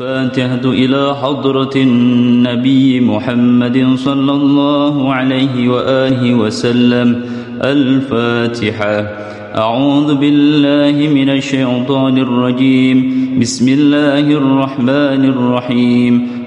الفاتحة إلى حضرة النبي محمد صلى الله عليه وآله وسلم. الفاتحة. أعوذ بالله من الشيطان الرجيم. بسم الله الرحمن الرحيم.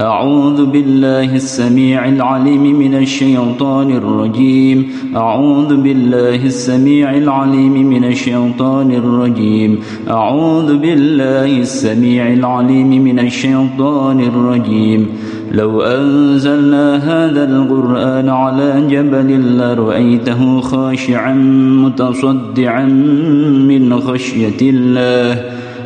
أعوذ بالله السميع العليم من الشيطان الرجيم. أعوذ بالله السميع العليم من الشيطان الرجيم. أعوذ بالله السميع العليم من الشيطان الرجيم. لو أنزلنا هذا القرآن على جبل لرأيته خاشعا متصدعا من خشية الله.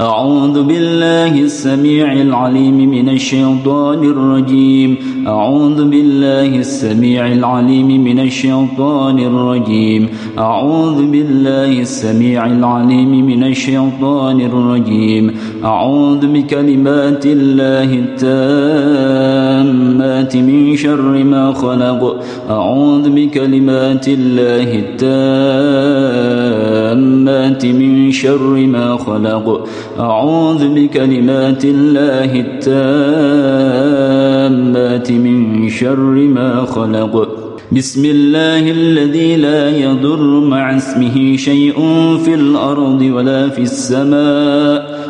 أعوذ بالله السميع العليم من الشيطان الرجيم. أعوذ بالله السميع العليم من الشيطان الرجيم. أعوذ بالله السميع العليم من الشيطان الرجيم. أعوذ بكلمات الله التامات من شر ما خلق. أعوذ بكلمات الله التامات من شر ما خلق. أعوذ بكلمات الله التامات من شر ما خلق. بسم الله الذي لا يضر مع اسمه شيء في الأرض ولا في السماء.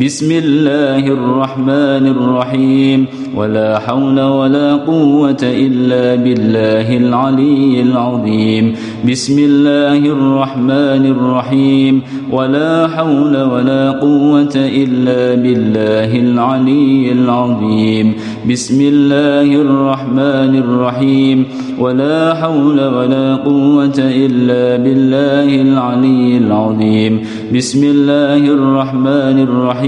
بسم الله الرحمن الرحيم. ولا حول ولا قوة إلا بالله العلي العظيم. بسم الله الرحمن الرحيم. ولا حول ولا قوة إلا بالله العلي العظيم. بسم الله الرحمن الرحيم. ولا حول ولا قوة إلا بالله العلي العظيم. بسم الله الرحمن الرحيم.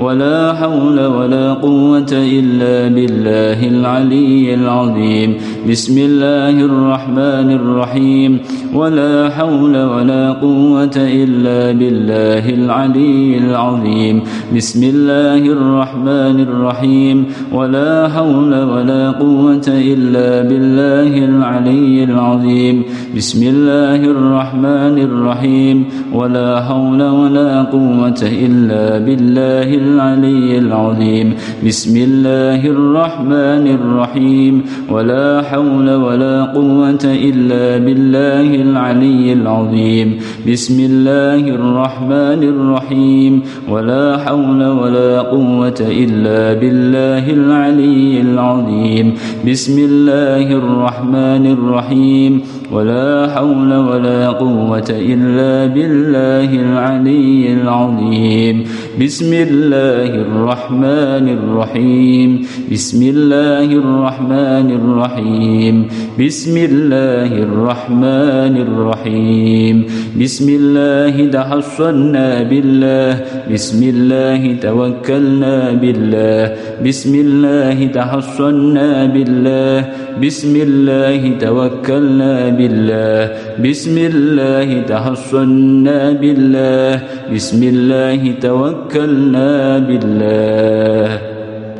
ولا حول ولا قوة إلا بالله العلي العظيم. بسم الله الرحمن الرحيم. ولا حول ولا قوة إلا بالله العلي العظيم. بسم الله الرحمن الرحيم. ولا حول ولا قوة إلا بالله العلي العظيم. بسم الله الرحمن الرحيم. ولا حول ولا قوة إلا بالله العلي العظيم. بسم الله الرحمن الرحيم. ولا حول ولا قوة إلا بالله العلي العظيم. بسم الله الرحمن الرحيم. ولا حول ولا قوة إلا بالله العلي العظيم. بسم الله الرحمن الرحيم. ولا حول ولا قوة إلا بالله العلي العظيم. بسم الله الرحمن الرحيم. بسم الله الرحمن الرحيم. بسم الله الرحمن الرحيم. بسم الله تحصنا بالله. بسم الله توكلنا بالله. بسم الله تحصنا بالله. بسم الله توكلنا بالله. بسم الله تحصنا بالله. بسم الله توكلنا بالله.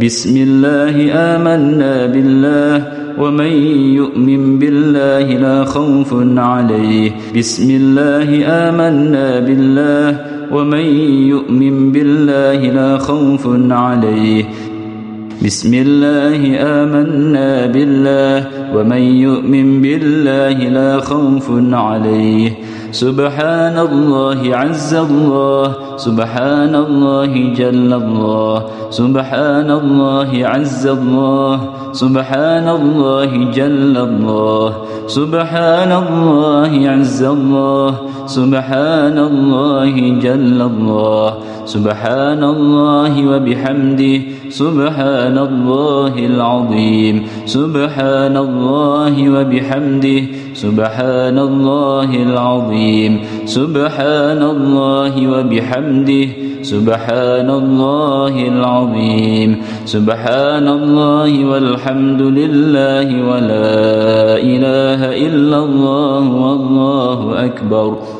بسم الله آمنا بالله. ومن يؤمن بالله لا خوف عليه. بسم الله آمنا بالله. ومن يؤمن بالله لا خوف عليه. بسم الله آمنا بالله ومن يؤمن بالله لا خوف عليه سبحان الله عز الله سبحان الله جل الله سبحان الله عز الله سبحان الله جل الله سبحان الله عز الله سبحان الله جل الله سبحان الله وبحمده سبحان الله العظيم سبحان الله وبحمده سبحان الله العظيم. سبحان الله وبحمده. سبحان الله العظيم. سبحان الله والحمد لله ولا إله إلا الله والله أكبر.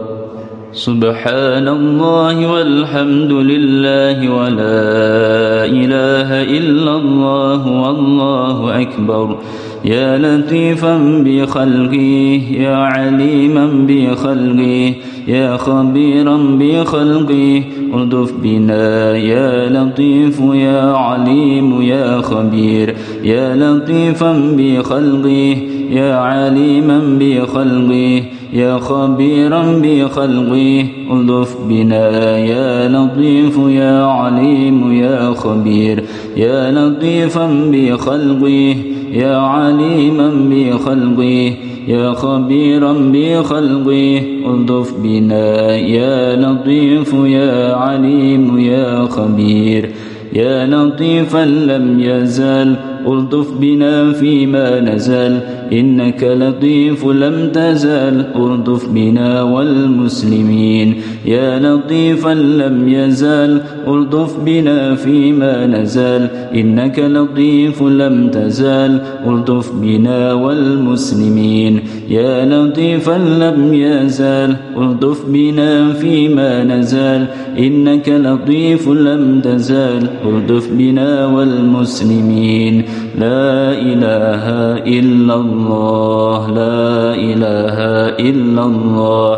سبحان الله والحمد لله ولا إله إلا الله والله أكبر. يا لطيفا بخلقه يا عليما بخلقه يا خبيرا بخلقه. الطف بنا يا لطيف يا عليم يا خبير. يا لطيفا بخلقه يا عليما بخلقه. يا خبيرا بخلقه ألطف بنا يا لطيف يا عليم يا خبير يا لطيفا بخلقه يا عليما بخلقه يا خبيرا بخلقه ألطف بنا يا لطيف يا عليم يا خبير يا لطيفا لم يزل. ألطف بنا فيما نزل إنك لطيف لم تزل ألطف بنا والمسلمين يا لطيفا لم يزل ألطف بنا فيما نزل إنك لطيف لم تزال. ألطف بنا والمسلمين يا لطيفا لم يزال. ألطف بنا فيما نزل إنك لطيف لم تزال. ألطف بنا والمسلمين لا إله إلا الله لا إله إلا الله.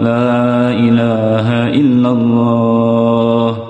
لا إله إلا الله.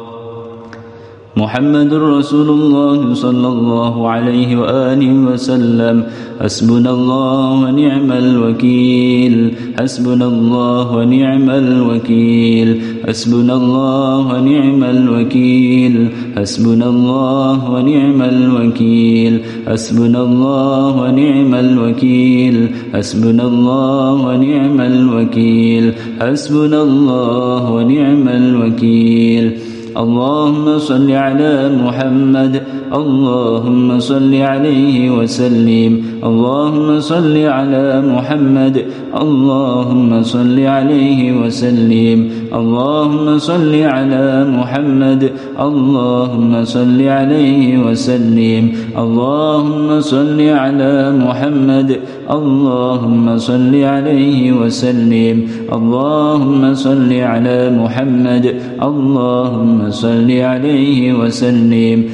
محمد رسول الله صلى الله عليه وآله وسلم. حسبنا الله ونعم الوكيل. حسبنا الله ونعم الوكيل. حسبنا الله ونعم الوكيل. حسبنا الله ونعم الوكيل. حسبنا الله ونعم الوكيل. حسبنا الله ونعم الوكيل. حسبنا الله ونعم الوكيل. اللهم صل على محمد اللهم صل عليه وسلم. اللهم صل على محمد. اللهم صل عليه وسلم. اللهم صل على محمد. اللهم صل عليه وسلم. اللهم صل على محمد. اللهم صل عليه وسلم. اللهم صل على محمد. اللهم صل عليه وسلم.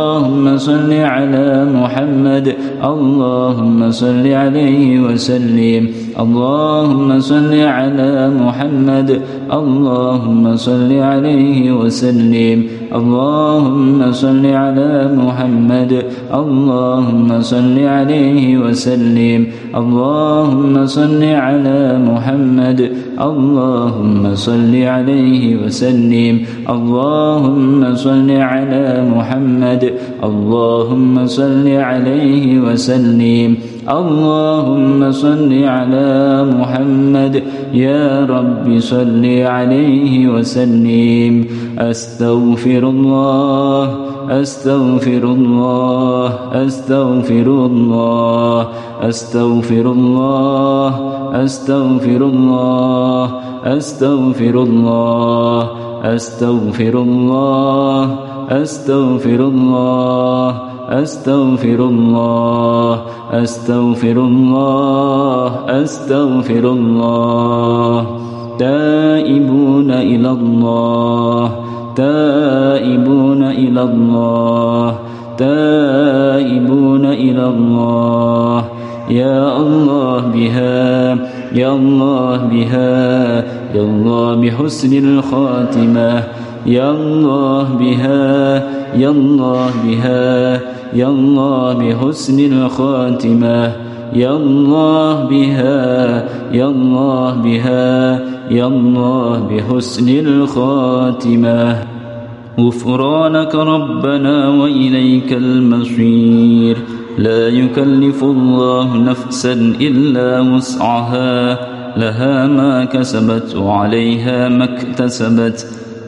اللهم صل على محمد. اللهم صل عليه وسلم. اللهم صل على محمد. اللهم صل عليه وسلم. اللهم صل على محمد. اللهم صل عليه وسلم. اللهم صل على محمد. اللهم صل عليه وسلم. اللهم صل على محمد. اللهم صل عليه وسلم. اللهم صل على محمد. يا رب صل عليه وسلم. أستغفر الله أستغفر الله أستغفر الله أستغفر الله أستغفر الله أستغفر الله أستغفر الله أستغفر الله. أستغفر الله أستغفر الله أستغفر الله تائبون إلى الله تائبون إلى الله تائبون إلى الله. يا الله بها يا الله بها يا الله بحسن الخاتمة يا الله بها يا الله بها. يا الله بحسن الخاتمة يا الله بها يا الله بها يا الله بحسن الخاتمة. غفرانك ربنا وإليك المصير. لا يكلف الله نفسا إلا وسعها لها ما كسبت وعليها ما اكتسبت.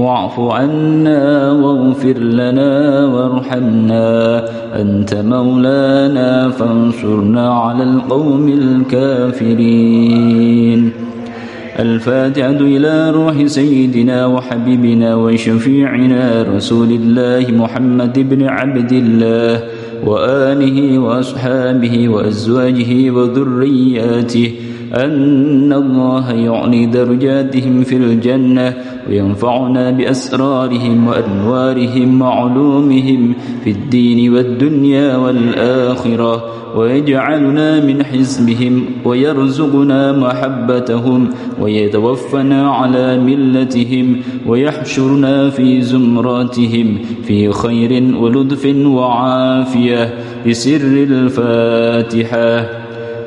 واعف عنا واغفر لنا وارحمنا. أنت مولانا فانصرنا على القوم الكافرين. الفاتحة إلى روح سيدنا وحبيبنا وشفيعنا رسول الله محمد بن عبد الله وآله وأصحابه وأزواجه وذرياته أن الله يعلي درجاتهم في الجنة وينفعنا بأسرارهم وأنوارهم وعلومهم في الدين والدنيا والآخرة ويجعلنا من حزبهم ويرزقنا محبتهم ويتوفنا على ملتهم ويحشرنا في زمراتهم في خير ولطف وعافية بسر الفاتحة.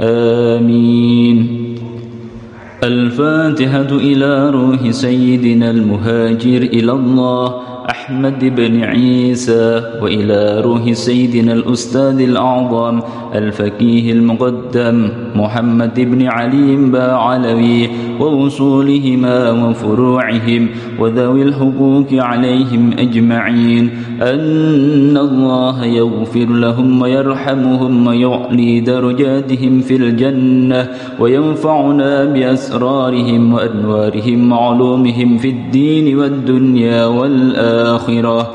آمين. الفاتحة إلى روح سيدنا المهاجر إلى الله. أحمد بن عيسى وإلى روح سيدنا الأستاذ الأعظم الفقيه المقدم محمد بن علي باعلوي ووصولهما وفروعهم وذوي الحقوق عليهم أجمعين. أن الله يغفر لهم ويرحمهم ويعلي درجاتهم في الجنة وينفعنا بأسرارهم وأنوارهم وعلومهم في الدين والدنيا والآخرة. الآخرة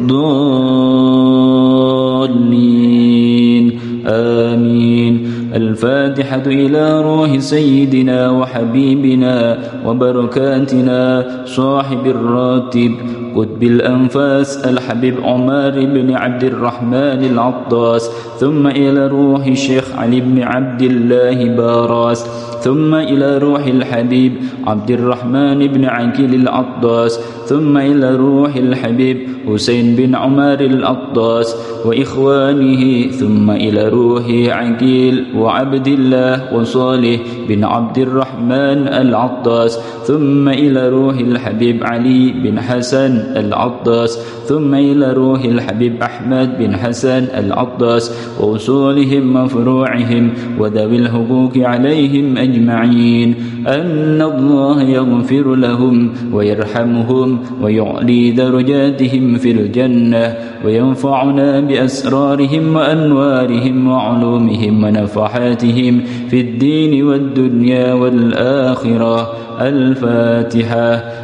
الضالين. آمين. الفاتحة إلى روح سيدنا وحبيبنا وبركاتنا صاحب الراتب. قطب الأنفاس الحبيب عمر بن عبد الرحمن العطاس. ثم إلى روح الشيخ علي بن عبد الله باراس. ثم إلى روح الحبيب عبد الرحمن بن عقيل العطاس. ثم إلى روح الحبيب حسين بن عمر العطاس وإخوانه ثم إلى روح عقيل وعبد الله وصالح بن عبد الرحمن العطاس ثم إلى روح الحبيب علي بن حسن العطاس ثم إلى روح الحبيب أحمد بن حسن العطاس ووصولهم وفروعهم وذوي الحقوق عليهم أجمعين. أن الله يغفر لهم ويرحمهم ويعلي درجاتهم في الجنة وينفعنا بأسرارهم وأنوارهم وعلومهم ونفحاتهم في الدين والدنيا والآخرة. الفاتحة.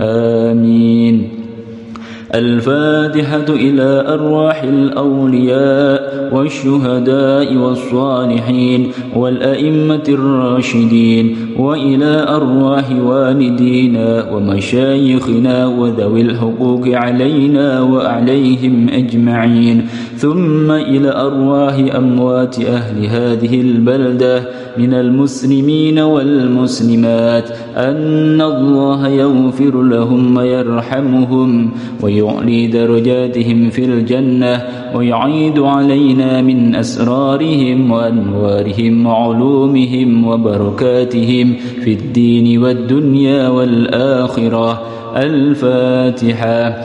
آمين. الفاتحة إلى أرواح الأولياء والشهداء والصالحين والأئمة الراشدين وإلى أرواح والدينا ومشايخنا وذوي الحقوق علينا وعليهم أجمعين. ثم إلى أرواح أموات أهل هذه البلدة من المسلمين والمسلمات. أن الله يغفر لهم ويرحمهم ويعلي درجاتهم في الجنة ويعيد علينا من أسرارهم وأنوارهم وعلومهم وبركاتهم. في الدين والدنيا والآخرة الفاتحة.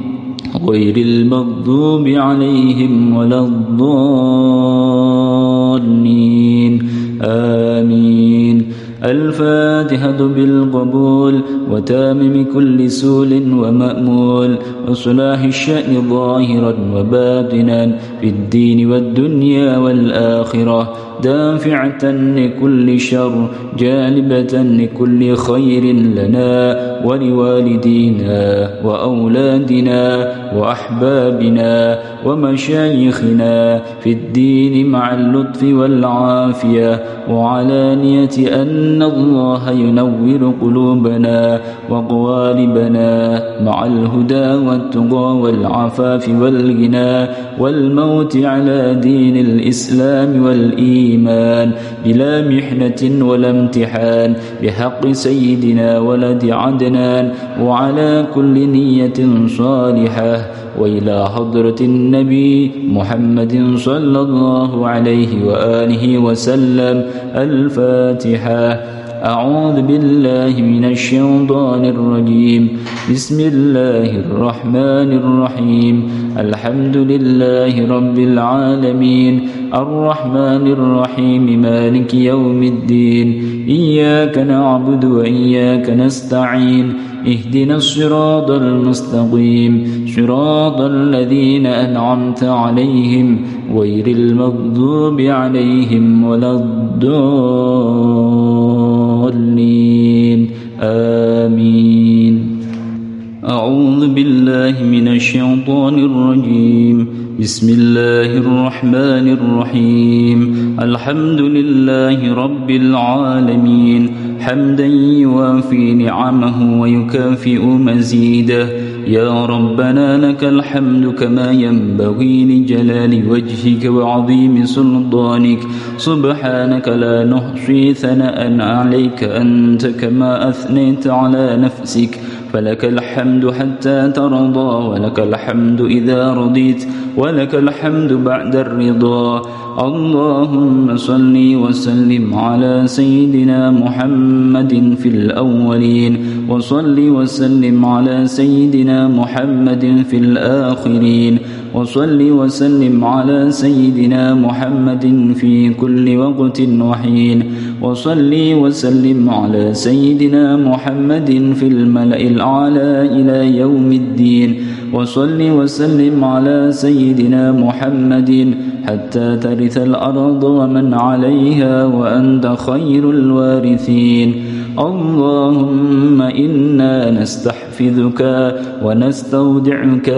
غير المغضوب عليهم ولا الضالين. آمين. الفاتحة بالقبول وتامم كل سول ومأمول وصلاح الشأن ظاهرا وباطنا في الدين والدنيا والآخرة. دافعة لكل شر جالبة لكل خير لنا ولوالدينا وأولادنا. وأحبابنا ومشايخنا في الدين مع اللطف والعافية وعلانية أن الله ينور قلوبنا وقوالبنا مع الهدى والتقى والعفاف والغنى والموت على دين الإسلام والإيمان بلا محنة ولا امتحان بحق سيدنا ولد عدنان وعلى كل نية صالحة وإلى حضرة النبي محمد صلى الله عليه وآله وسلم الفاتحة. أعوذ بالله من الشيطان الرجيم. بسم الله الرحمن الرحيم. الحمد لله رب العالمين. الرحمن الرحيم. مالك يوم الدين. إياك نعبد وإياك نستعين. اهدنا الصراط المستقيم. صراط الذين أنعمت عليهم غير المغضوب عليهم ولا الضالين. آمين. أعوذ بالله من الشيطان الرجيم. بسم الله الرحمن الرحيم. الحمد لله رب العالمين. حمدا يوافي نعمه ويكافئ مزيده. يا ربنا لك الحمد كما ينبغي لجلال وجهك وعظيم سلطانك. سبحانك لا نحصي ثناء عليك أنت كما أثنيت على نفسك. فلك الحمد حتى ترضى ولك الحمد إذا رضيت ولك الحمد بعد الرضا. اللهم صل وسلم على سيدنا محمد في الأولين وصل وسلم على سيدنا محمد في الآخرين وصل وسلم على سيدنا محمد في كل وقت وحين وصل وسلم على سيدنا محمد في الملأ الأعلى إلى يوم الدين وصل وسلم على سيدنا محمد حتى ترث الأرض ومن عليها وأنت خير الوارثين. اللهم إنا نستحفظك ونستودعك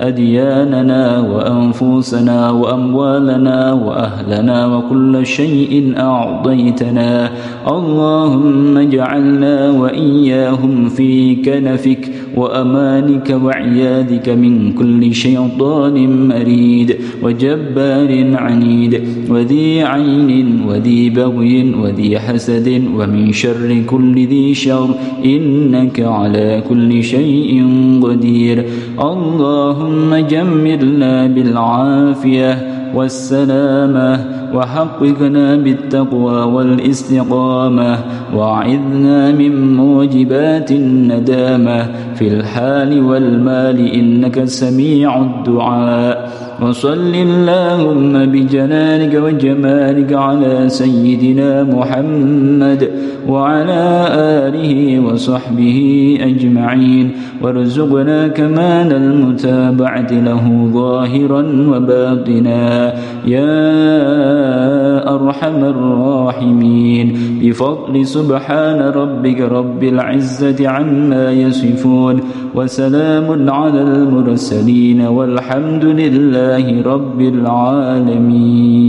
أدياننا وأنفسنا وأموالنا وأهلنا وكل شيء أعطيتنا. اللهم اجعلنا وإياهم في كنفك وأمانك وعيادك من كل شيطان مريد وجبار عنيد وذي عين وذي بغي وذي حسد ومن شر كل ذي شر إنك على كل شيء قدير اللهم جملنا بالعافية والسلامة وحققنا بالتقوى والاستقامة وعذنا من موجبات الندامة. في الحال والمال إنك سميع الدعاء. وصل اللهم بجلالك وجمالك على سيدنا محمد. وعلى آله وصحبه أجمعين. وارزقنا كمال المتابعة له ظاهرا وباطنا. يا أرحم الراحمين. بفضل سبحان ربك رب العزة عما يصفون. وسلام على المرسلين والحمد لله رب العالمين.